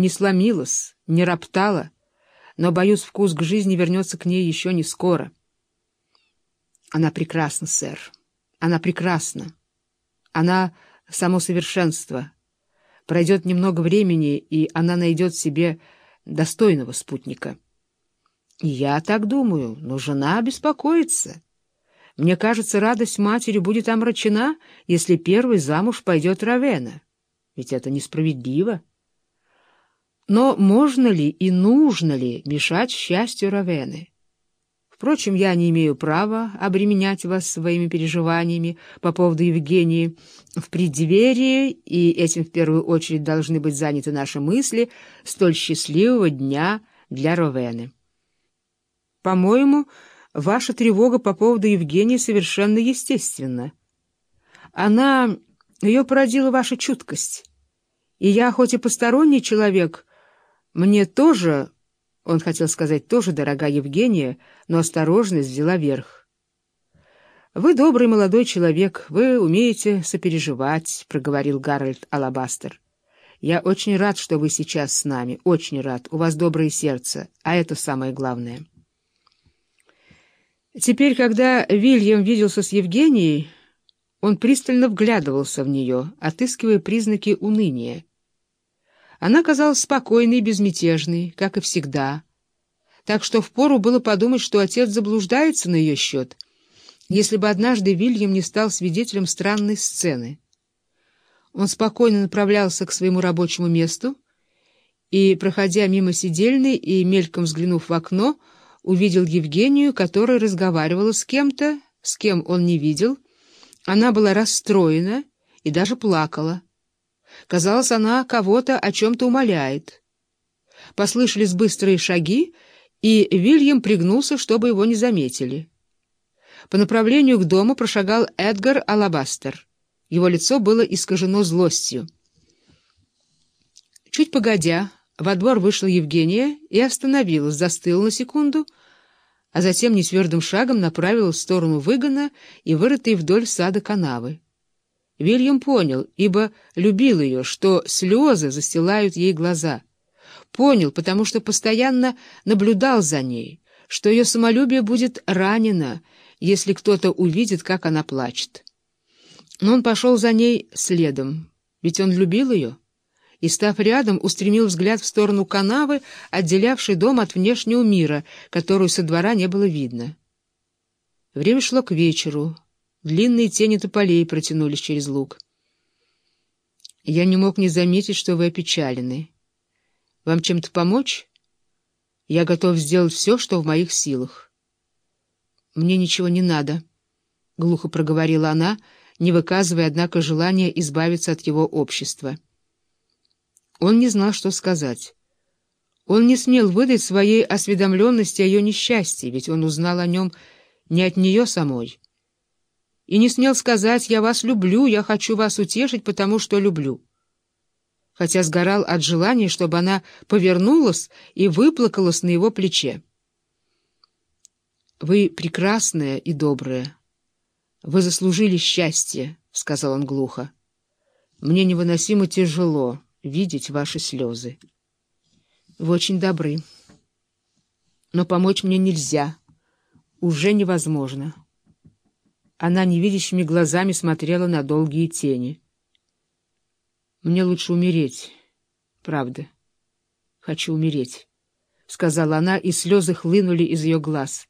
не сломилась, не роптала, но, боюсь, вкус к жизни вернется к ней еще не скоро. Она прекрасна, сэр. Она прекрасна. Она — само совершенство. Пройдет немного времени, и она найдет себе достойного спутника. Я так думаю, но жена беспокоится. Мне кажется, радость матери будет омрачена, если первый замуж пойдет Равена. Ведь это несправедливо. Но можно ли и нужно ли мешать счастью Равены? Впрочем, я не имею права обременять вас своими переживаниями по поводу Евгении в преддверии, и этим в первую очередь должны быть заняты наши мысли столь счастливого дня для Ровены. По-моему, ваша тревога по поводу Евгении совершенно естественна. Она... ее породила ваша чуткость. И я, хоть и посторонний человек, мне тоже он хотел сказать тоже, дорогая Евгения, но осторожность взяла верх. «Вы добрый молодой человек, вы умеете сопереживать», — проговорил Гарольд Алабастер. «Я очень рад, что вы сейчас с нами, очень рад. У вас доброе сердце, а это самое главное». Теперь, когда Вильям виделся с Евгенией, он пристально вглядывался в нее, отыскивая признаки уныния. Она казалась спокойной и безмятежной, как и всегда, так что впору было подумать, что отец заблуждается на ее счет, если бы однажды Вильям не стал свидетелем странной сцены. Он спокойно направлялся к своему рабочему месту и, проходя мимо сидельной и мельком взглянув в окно, увидел Евгению, которая разговаривала с кем-то, с кем он не видел. Она была расстроена и даже плакала. Казалось, она кого-то о чем-то умоляет. Послышались быстрые шаги, и Вильям пригнулся, чтобы его не заметили. По направлению к дому прошагал Эдгар Алабастер. Его лицо было искажено злостью. Чуть погодя, во двор вышла Евгения и остановилась, застыла на секунду, а затем нетвердым шагом направилась в сторону выгона и вырытой вдоль сада канавы. Вильям понял, ибо любил ее, что слезы застилают ей глаза. Понял, потому что постоянно наблюдал за ней, что ее самолюбие будет ранено, если кто-то увидит, как она плачет. Но он пошел за ней следом, ведь он любил ее, и, став рядом, устремил взгляд в сторону канавы, отделявшей дом от внешнего мира, которую со двора не было видно. Время шло к вечеру. Длинные тени тополей протянулись через луг. Я не мог не заметить, что вы опечалены. Вам чем-то помочь? Я готов сделать все, что в моих силах. Мне ничего не надо, — глухо проговорила она, не выказывая, однако, желания избавиться от его общества. Он не знал, что сказать. Он не смел выдать своей осведомленности о ее несчастье, ведь он узнал о нем не от нее самой и не смел сказать «я вас люблю, я хочу вас утешить, потому что люблю». Хотя сгорал от желания, чтобы она повернулась и выплакалась на его плече. «Вы прекрасная и добрая. Вы заслужили счастье», — сказал он глухо. «Мне невыносимо тяжело видеть ваши слезы. Вы очень добры. Но помочь мне нельзя. Уже невозможно». Она невидящими глазами смотрела на долгие тени. «Мне лучше умереть. Правда. Хочу умереть», — сказала она, и слезы хлынули из ее глаз.